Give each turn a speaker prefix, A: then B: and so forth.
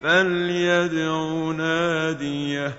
A: فَلْيَدْعُ نَادِيَهُ.